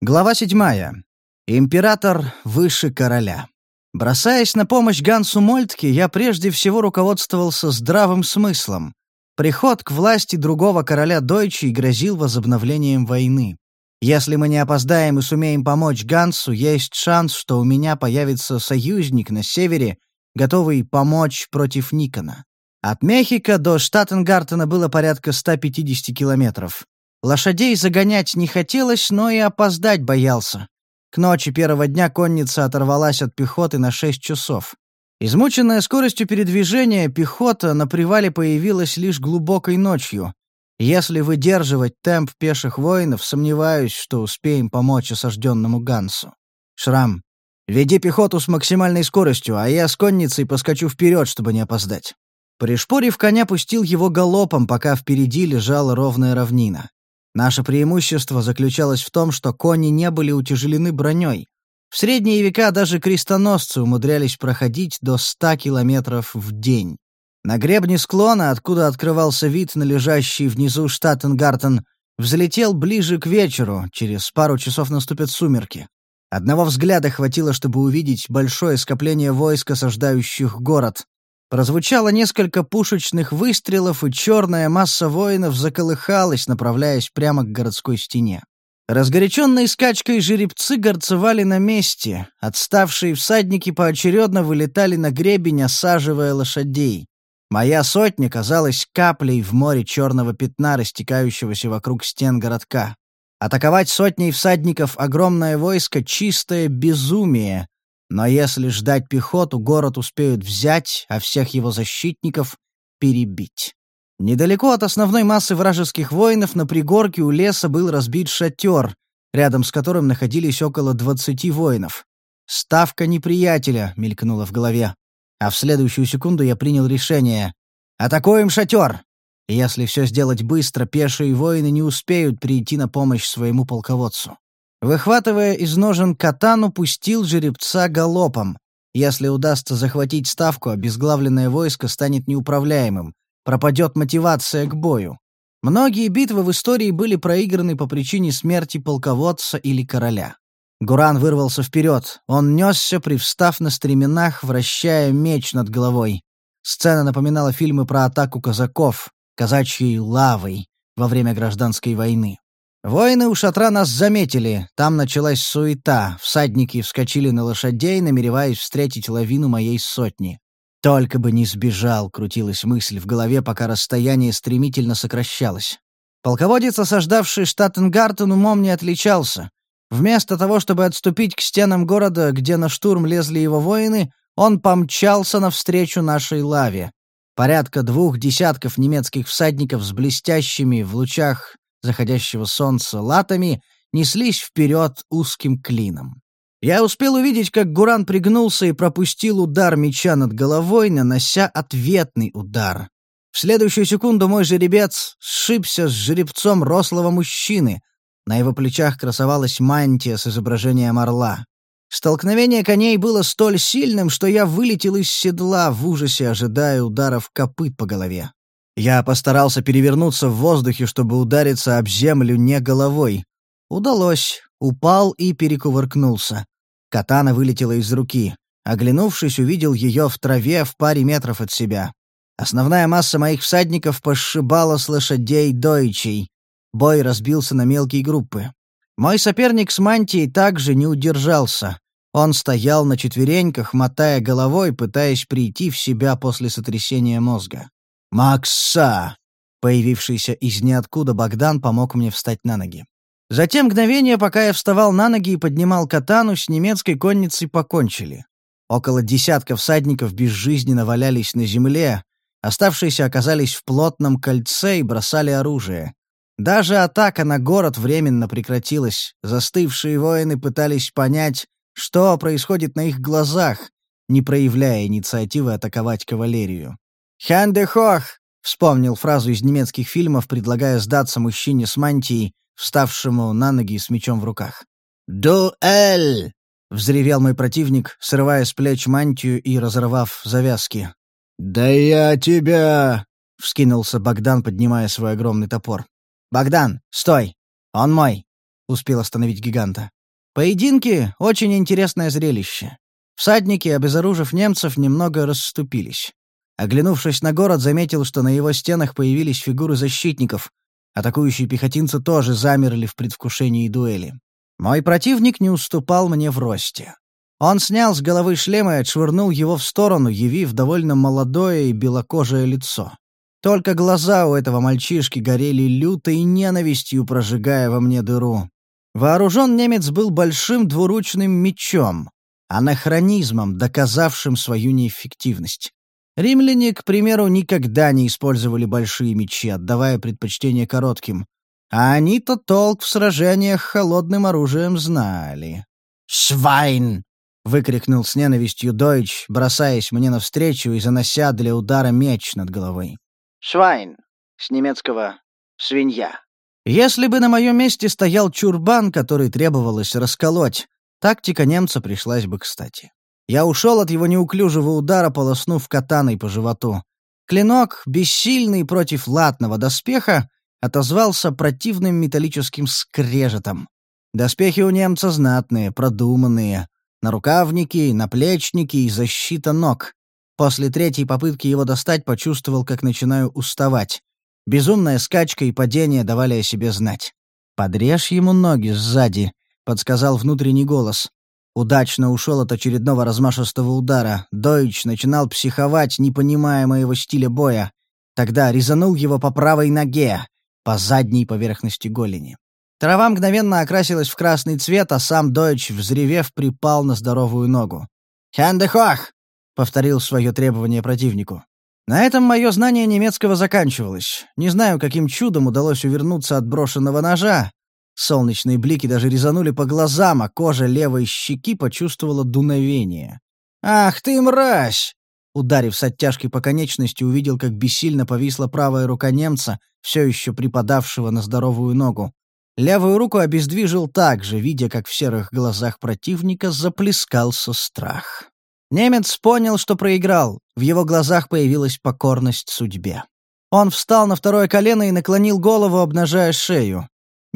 Глава седьмая. Император выше короля. Бросаясь на помощь Гансу Мольтке, я прежде всего руководствовался здравым смыслом. Приход к власти другого короля Дойчи грозил возобновлением войны. Если мы не опоздаем и сумеем помочь Гансу, есть шанс, что у меня появится союзник на севере, готовый помочь против Никона. От Мехико до Штаттенгартена было порядка 150 километров. Лошадей загонять не хотелось, но и опоздать боялся. К ночи первого дня конница оторвалась от пехоты на 6 часов. Измученная скоростью передвижения, пехота на привале появилась лишь глубокой ночью. Если выдерживать темп пеших воинов, сомневаюсь, что успеем помочь осажденному Гансу. Шрам, веди пехоту с максимальной скоростью, а я с конницей поскочу вперед, чтобы не опоздать. Пришпорив коня, пустил его галопом, пока впереди лежала ровная равнина. Наше преимущество заключалось в том, что кони не были утяжелены броней. В средние века даже крестоносцы умудрялись проходить до 100 километров в день. На гребне склона, откуда открывался вид на лежащий внизу Штаттенгартен, взлетел ближе к вечеру, через пару часов наступят сумерки. Одного взгляда хватило, чтобы увидеть большое скопление войск, осаждающих город. Прозвучало несколько пушечных выстрелов, и черная масса воинов заколыхалась, направляясь прямо к городской стене. Разгоряченные скачкой жеребцы горцевали на месте, отставшие всадники поочередно вылетали на гребень, осаживая лошадей. Моя сотня казалась каплей в море черного пятна, растекающегося вокруг стен городка. Атаковать сотней всадников огромное войско — чистое безумие. Но если ждать пехоту, город успеют взять, а всех его защитников — перебить. Недалеко от основной массы вражеских воинов на пригорке у леса был разбит шатер, рядом с которым находились около двадцати воинов. «Ставка неприятеля», — мелькнула в голове. А в следующую секунду я принял решение. «Атакуем шатер!» Если все сделать быстро, пешие воины не успеют прийти на помощь своему полководцу. Выхватывая из ножен катану, пустил жеребца галопом. Если удастся захватить ставку, обезглавленное войско станет неуправляемым. Пропадет мотивация к бою. Многие битвы в истории были проиграны по причине смерти полководца или короля. Гуран вырвался вперед. Он несся, привстав на стременах, вращая меч над головой. Сцена напоминала фильмы про атаку казаков, казачьей лавой, во время гражданской войны. Воины у шатра нас заметили, там началась суета, всадники вскочили на лошадей, намереваясь встретить лавину моей сотни. Только бы не сбежал, крутилась мысль в голове, пока расстояние стремительно сокращалось. Полководец, осаждавший Штаттенгартен, умом не отличался. Вместо того, чтобы отступить к стенам города, где на штурм лезли его воины, он помчался навстречу нашей лаве. Порядка двух десятков немецких всадников с блестящими в лучах заходящего солнца латами неслись вперед узким клином. Я успел увидеть, как Гуран пригнулся и пропустил удар меча над головой, нанося ответный удар. В следующую секунду мой жеребец сшибся с жеребцом рослого мужчины, на его плечах красовалась мантия с изображением орла. Столкновение коней было столь сильным, что я вылетел из седла в ужасе, ожидая ударов копыт по голове. Я постарался перевернуться в воздухе, чтобы удариться об землю не головой. Удалось. Упал и перекувыркнулся. Катана вылетела из руки. Оглянувшись, увидел ее в траве в паре метров от себя. Основная масса моих всадников пошибала с лошадей дойчей. Бой разбился на мелкие группы. Мой соперник с мантией также не удержался. Он стоял на четвереньках, мотая головой, пытаясь прийти в себя после сотрясения мозга. «Макса!» Появившийся из ниоткуда Богдан помог мне встать на ноги. Затем мгновение, пока я вставал на ноги и поднимал катану, с немецкой конницей покончили. Около десятка всадников безжизненно валялись на земле, оставшиеся оказались в плотном кольце и бросали оружие. Даже атака на город временно прекратилась. Застывшие воины пытались понять, что происходит на их глазах, не проявляя инициативы атаковать кавалерию. «Хандехох!» — вспомнил фразу из немецких фильмов, предлагая сдаться мужчине с мантией, вставшему на ноги с мечом в руках. «Дуэль!» — взревел мой противник, срывая с плеч мантию и разорвав завязки. «Да я тебя!» — вскинулся Богдан, поднимая свой огромный топор. «Богдан, стой! Он мой!» — успел остановить гиганта. «Поединки — очень интересное зрелище. Всадники, обезоружив немцев, немного расступились. Оглянувшись на город, заметил, что на его стенах появились фигуры защитников. Атакующие пехотинцы тоже замерли в предвкушении дуэли. Мой противник не уступал мне в росте. Он снял с головы шлем и отшвырнул его в сторону, явив довольно молодое и белокожее лицо. Только глаза у этого мальчишки горели лютой ненавистью, прожигая во мне дыру. Вооружен немец был большим двуручным мечом, анахронизмом, доказавшим свою неэффективность. Римляне, к примеру, никогда не использовали большие мечи, отдавая предпочтение коротким. А они-то толк в сражениях холодным оружием знали. «Швайн!» — выкрикнул с ненавистью Дойч, бросаясь мне навстречу и занося для удара меч над головой. «Швайн» с немецкого «свинья». Если бы на моем месте стоял чурбан, который требовалось расколоть, тактика немца пришлась бы кстати. Я ушел от его неуклюжего удара, полоснув катаной по животу. Клинок, бессильный против латного доспеха, отозвался противным металлическим скрежетом. Доспехи у немца знатные, продуманные. Нарукавники, наплечники и защита ног. После третьей попытки его достать почувствовал, как начинаю уставать. Безумная скачка и падение давали о себе знать. «Подрежь ему ноги сзади», — подсказал внутренний голос. Удачно ушел от очередного размашистого удара. Дойч начинал психовать, не понимая моего стиля боя. Тогда резанул его по правой ноге, по задней поверхности голени. Трава мгновенно окрасилась в красный цвет, а сам Дойч, взревев, припал на здоровую ногу. «Хендехох!» — повторил свое требование противнику. На этом мое знание немецкого заканчивалось. Не знаю, каким чудом удалось увернуться от брошенного ножа, Солнечные блики даже резанули по глазам, а кожа левой щеки почувствовала дуновение. «Ах ты, мразь!» Ударив с оттяжкой по конечности, увидел, как бессильно повисла правая рука немца, все еще припадавшего на здоровую ногу. Левую руку обездвижил так же, видя, как в серых глазах противника заплескался страх. Немец понял, что проиграл. В его глазах появилась покорность судьбе. Он встал на второе колено и наклонил голову, обнажая шею.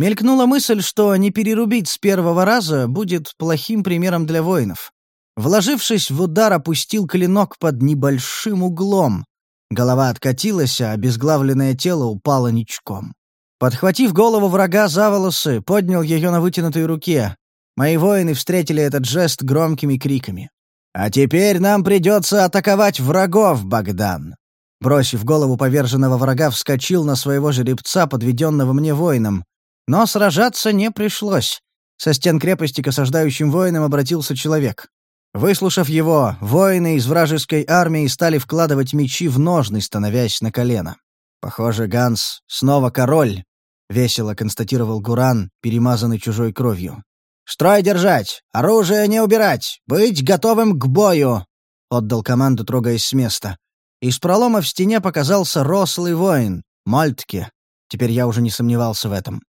Мелькнула мысль, что не перерубить с первого раза будет плохим примером для воинов. Вложившись в удар, опустил клинок под небольшим углом. Голова откатилась, а обезглавленное тело упало ничком. Подхватив голову врага за волосы, поднял ее на вытянутой руке. Мои воины встретили этот жест громкими криками. «А теперь нам придется атаковать врагов, Богдан!» Бросив голову поверженного врага, вскочил на своего жеребца, подведенного мне воином. Но сражаться не пришлось. Со стен крепости к осаждающим воинам обратился человек. Выслушав его, воины из вражеской армии стали вкладывать мечи в ножны, становясь на колено. «Похоже, Ганс снова король», — весело констатировал Гуран, перемазанный чужой кровью. «Строй держать! Оружие не убирать! Быть готовым к бою!» — отдал команду, трогаясь с места. Из пролома в стене показался рослый воин, Мальтке. Теперь я уже не сомневался в этом.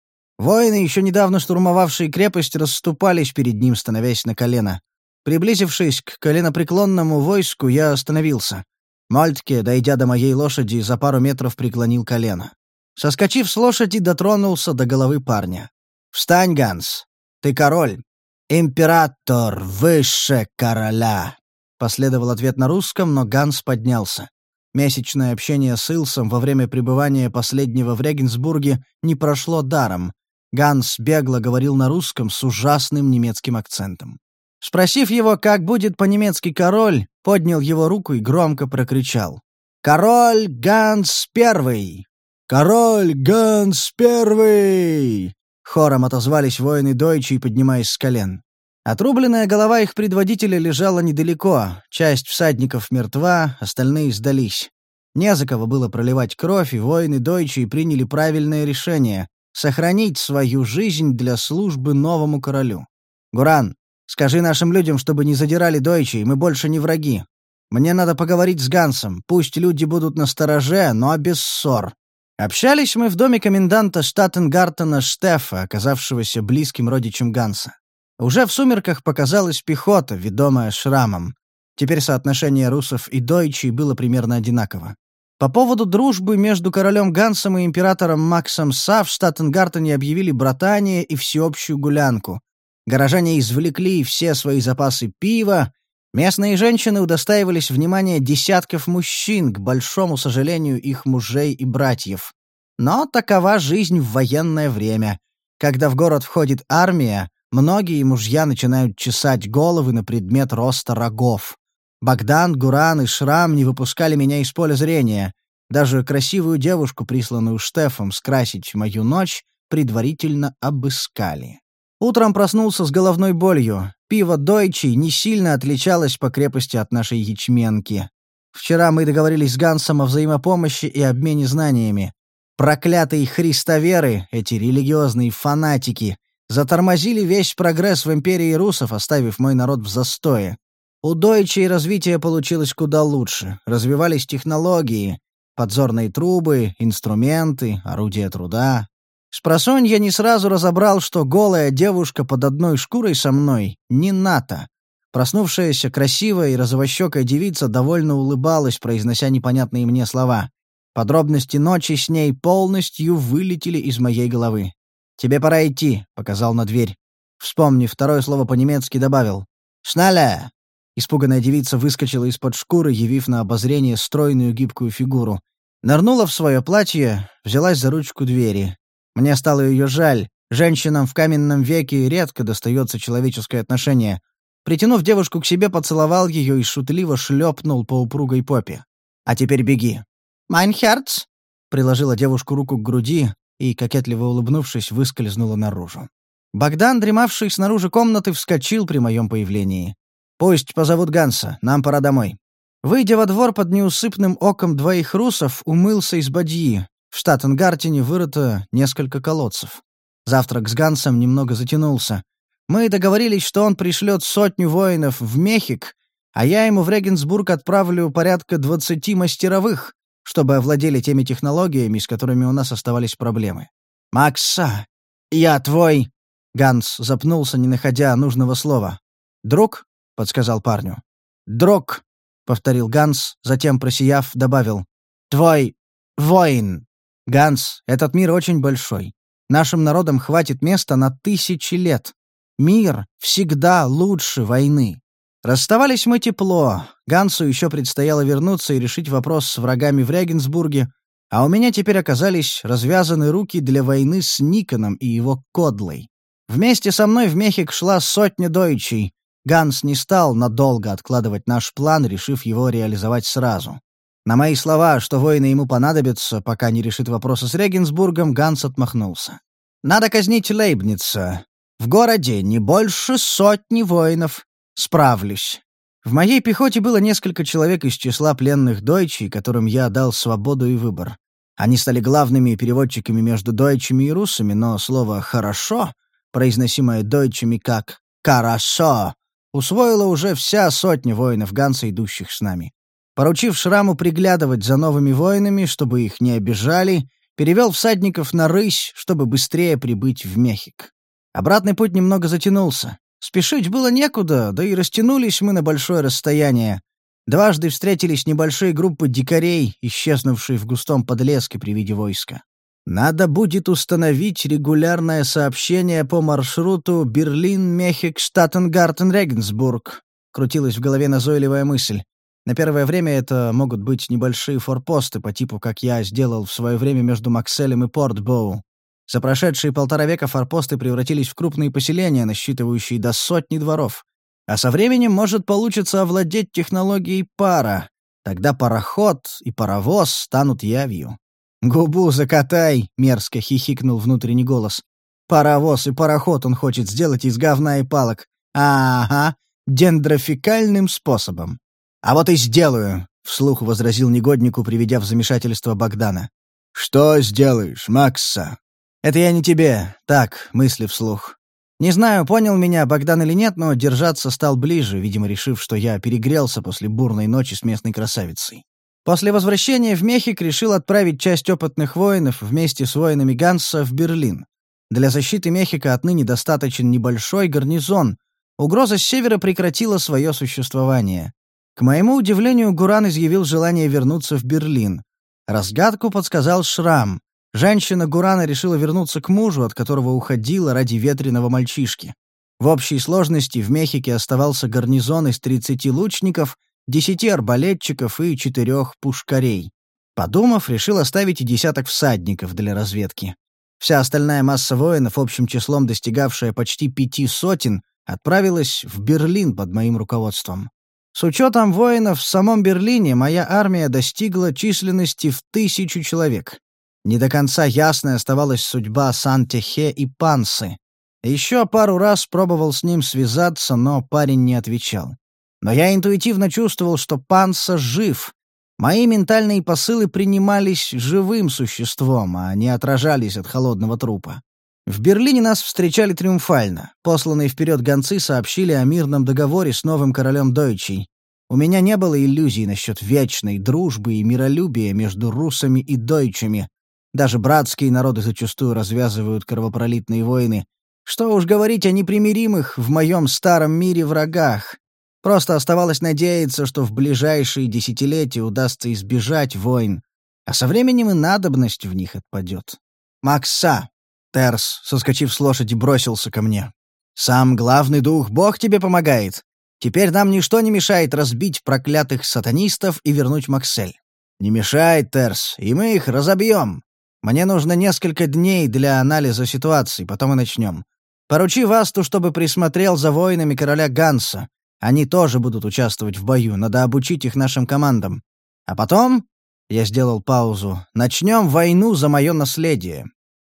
Воины, еще недавно штурмовавшие крепость, расступались перед ним, становясь на колено. Приблизившись к коленопреклонному войску, я остановился. Мальтке, дойдя до моей лошади, за пару метров преклонил колено. Соскочив с лошади, дотронулся до головы парня. «Встань, Ганс! Ты король! Император выше короля!» Последовал ответ на русском, но Ганс поднялся. Месячное общение с Илсом во время пребывания последнего в Регенсбурге не прошло даром. Ганс бегло говорил на русском с ужасным немецким акцентом. Спросив его, как будет по-немецки король, поднял его руку и громко прокричал. «Король Ганс Первый! Король Ганс Первый!» Хором отозвались воины Дойчи, поднимаясь с колен. Отрубленная голова их предводителя лежала недалеко, часть всадников мертва, остальные сдались. Не за кого было проливать кровь, и воины Дойчи приняли правильное решение сохранить свою жизнь для службы новому королю. Гуран, скажи нашим людям, чтобы не задирали дойчей, мы больше не враги. Мне надо поговорить с Гансом, пусть люди будут на стороже, но без ссор. Общались мы в доме коменданта Штаттенгартена Штефа, оказавшегося близким родичем Ганса. Уже в сумерках показалась пехота, ведомая шрамом. Теперь соотношение русов и дойчей было примерно одинаково. По поводу дружбы между королем Гансом и императором Максом Са в Штаттенгартене объявили братание и всеобщую гулянку. Горожане извлекли все свои запасы пива, местные женщины удостаивались внимания десятков мужчин, к большому сожалению их мужей и братьев. Но такова жизнь в военное время. Когда в город входит армия, многие мужья начинают чесать головы на предмет роста рогов. Богдан, Гуран и Шрам не выпускали меня из поля зрения. Даже красивую девушку, присланную Штефом скрасить мою ночь, предварительно обыскали. Утром проснулся с головной болью. Пиво Дойчи не сильно отличалось по крепости от нашей ячменки. Вчера мы договорились с Гансом о взаимопомощи и обмене знаниями. Проклятые христоверы, эти религиозные фанатики, затормозили весь прогресс в империи русов, оставив мой народ в застое. У Дойчей развитие получилось куда лучше. Развивались технологии, подзорные трубы, инструменты, орудия труда. Спросонь я не сразу разобрал, что голая девушка под одной шкурой со мной — не НАТО. Проснувшаяся красивая и розовощекая девица довольно улыбалась, произнося непонятные мне слова. Подробности ночи с ней полностью вылетели из моей головы. «Тебе пора идти», — показал на дверь. Вспомнив второе слово по-немецки, добавил. «Шналя!» Испуганная девица выскочила из-под шкуры, явив на обозрение стройную гибкую фигуру. Нырнула в свое платье, взялась за ручку двери. Мне стало ее жаль. Женщинам в каменном веке редко достается человеческое отношение. Притянув девушку к себе, поцеловал ее и шутливо шлепнул по упругой попе. «А теперь беги». «Mein Herz?» приложила девушка руку к груди и, кокетливо улыбнувшись, выскользнула наружу. Богдан, дремавший снаружи комнаты, вскочил при моем появлении. «Пусть позовут Ганса, нам пора домой». Выйдя во двор под неусыпным оком двоих русов, умылся из бадьи. В Штаттенгартене вырыто несколько колодцев. Завтрак с Гансом немного затянулся. Мы договорились, что он пришлет сотню воинов в Мехик, а я ему в Регенсбург отправлю порядка двадцати мастеровых, чтобы овладели теми технологиями, с которыми у нас оставались проблемы. «Макса, я твой...» Ганс запнулся, не находя нужного слова. «Друг?» — подсказал парню. «Дрог», — повторил Ганс, затем, просияв, добавил. «Твой воин». «Ганс, этот мир очень большой. Нашим народам хватит места на тысячи лет. Мир всегда лучше войны». Расставались мы тепло. Гансу еще предстояло вернуться и решить вопрос с врагами в Регенсбурге, а у меня теперь оказались развязаны руки для войны с Никоном и его Кодлой. Вместе со мной в Мехик шла сотня дойчей, Ганс не стал надолго откладывать наш план, решив его реализовать сразу. На мои слова, что воины ему понадобятся, пока не решит вопросы с Регенсбургом, Ганс отмахнулся. «Надо казнить Лейбница. В городе не больше сотни воинов. Справлюсь». В моей пехоте было несколько человек из числа пленных дойчей, которым я дал свободу и выбор. Они стали главными переводчиками между дойчами и русами, но слово «хорошо», произносимое дойчами как «хорошо», усвоила уже вся сотня воинов Ганса, идущих с нами. Поручив Шраму приглядывать за новыми воинами, чтобы их не обижали, перевел всадников на рысь, чтобы быстрее прибыть в Мехик. Обратный путь немного затянулся. Спешить было некуда, да и растянулись мы на большое расстояние. Дважды встретились небольшие группы дикарей, исчезнувшие в густом подлеске при виде войска. Надо будет установить регулярное сообщение по маршруту Берлин-Мехик-Штаттенгартен-Регенсбург. Крутилась в голове назойливая мысль. На первое время это могут быть небольшие форпосты по типу, как я сделал в свое время между Макселем и Портбоу. За прошедшие полтора века форпосты превратились в крупные поселения, насчитывающие до сотни дворов. А со временем может получиться овладеть технологией пара. Тогда пароход и паровоз станут явью. «Губу закатай!» — мерзко хихикнул внутренний голос. «Паровоз и пароход он хочет сделать из говна и палок. Ага, дендрофикальным способом». «А вот и сделаю!» — вслух возразил негоднику, приведя в замешательство Богдана. «Что сделаешь, Макса?» «Это я не тебе. Так, мысли вслух. Не знаю, понял меня Богдан или нет, но держаться стал ближе, видимо, решив, что я перегрелся после бурной ночи с местной красавицей. После возвращения в Мехик решил отправить часть опытных воинов вместе с воинами Ганса в Берлин. Для защиты Мехика отныне достаточен небольшой гарнизон. Угроза с севера прекратила свое существование. К моему удивлению, Гуран изъявил желание вернуться в Берлин. Разгадку подсказал Шрам. Женщина Гурана решила вернуться к мужу, от которого уходила ради ветреного мальчишки. В общей сложности в Мехике оставался гарнизон из 30 лучников, 10 арбалетчиков и 4 пушкарей. Подумав, решил оставить и десяток всадников для разведки. Вся остальная масса воинов, общим числом достигавшая почти пяти сотен, отправилась в Берлин под моим руководством. С учетом воинов в самом Берлине моя армия достигла численности в тысячу человек. Не до конца ясной оставалась судьба Сан-Техе и Пансы. Еще пару раз пробовал с ним связаться, но парень не отвечал. Но я интуитивно чувствовал, что Панса жив. Мои ментальные посылы принимались живым существом, а не отражались от холодного трупа. В Берлине нас встречали триумфально. Посланные вперед гонцы сообщили о мирном договоре с новым королем Дойчей. У меня не было иллюзий насчет вечной дружбы и миролюбия между русами и дойчами. Даже братские народы зачастую развязывают кровопролитные войны. Что уж говорить о непримиримых в моем старом мире врагах. Просто оставалось надеяться, что в ближайшие десятилетия удастся избежать войн, а со временем и надобность в них отпадет. «Макса!» Терс, соскочив с лошади, бросился ко мне. «Сам главный дух, Бог тебе помогает. Теперь нам ничто не мешает разбить проклятых сатанистов и вернуть Максель». «Не мешает, Терс, и мы их разобьем. Мне нужно несколько дней для анализа ситуации, потом и начнем. Поручи Васту, чтобы присмотрел за воинами короля Ганса. Они тоже будут участвовать в бою, надо обучить их нашим командам. А потом...» Я сделал паузу. «Начнем войну за мое наследие.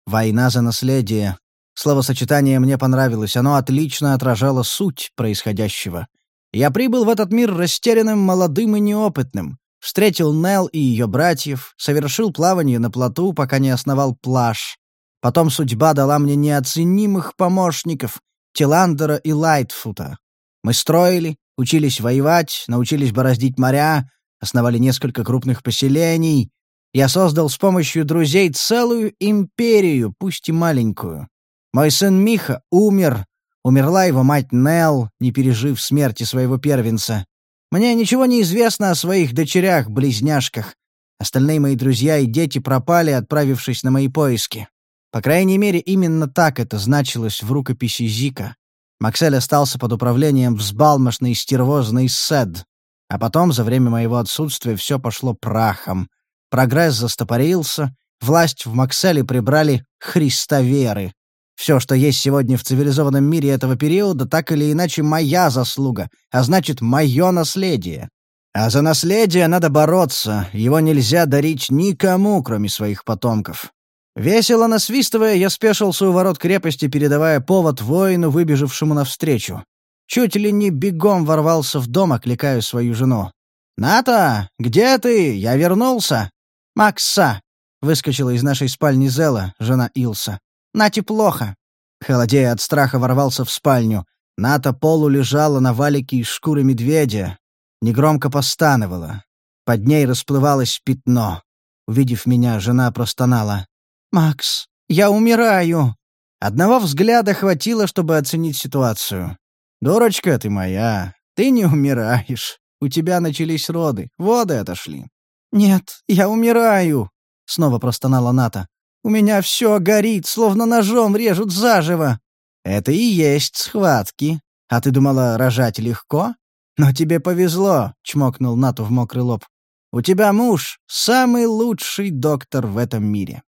«Война за наследие». Словосочетание мне понравилось, оно отлично отражало суть происходящего. Я прибыл в этот мир растерянным, молодым и неопытным. Встретил Нел и ее братьев, совершил плавание на плоту, пока не основал плаж. Потом судьба дала мне неоценимых помощников — Тиландера и Лайтфута. Мы строили, учились воевать, научились бороздить моря, основали несколько крупных поселений, я создал с помощью друзей целую империю, пусть и маленькую. Мой сын Миха умер, умерла его мать Нел, не пережив смерти своего первенца. Мне ничего не известно о своих дочерях-близняшках. Остальные мои друзья и дети пропали, отправившись на мои поиски. По крайней мере, именно так это значилось в рукописи Зика. Максель остался под управлением взбалмошной стервозной Сед. А потом, за время моего отсутствия, все пошло прахом. Прогресс застопорился, власть в Макселе прибрали христоверы. Все, что есть сегодня в цивилизованном мире этого периода, так или иначе моя заслуга, а значит, мое наследие. А за наследие надо бороться, его нельзя дарить никому, кроме своих потомков. Весело насвистывая, я спешился у ворот крепости, передавая повод воину, выбежавшему навстречу. Чуть ли не бегом ворвался в дом, окликая свою жену. «Ната, где ты? Я вернулся!» «Макса!» — выскочила из нашей спальни Зела, жена Илса. «Нате плохо!» Холодея от страха ворвался в спальню. Ната полу лежала на валике из шкуры медведя. Негромко постановала. Под ней расплывалось пятно. Увидев меня, жена простонала. «Макс, я умираю!» Одного взгляда хватило, чтобы оценить ситуацию. «Дурочка ты моя, ты не умираешь. У тебя начались роды, воды отошли. «Нет, я умираю!» — снова простонала Ната. «У меня все горит, словно ножом режут заживо!» «Это и есть схватки. А ты думала, рожать легко? Но тебе повезло!» — чмокнул Нату в мокрый лоб. «У тебя муж — самый лучший доктор в этом мире».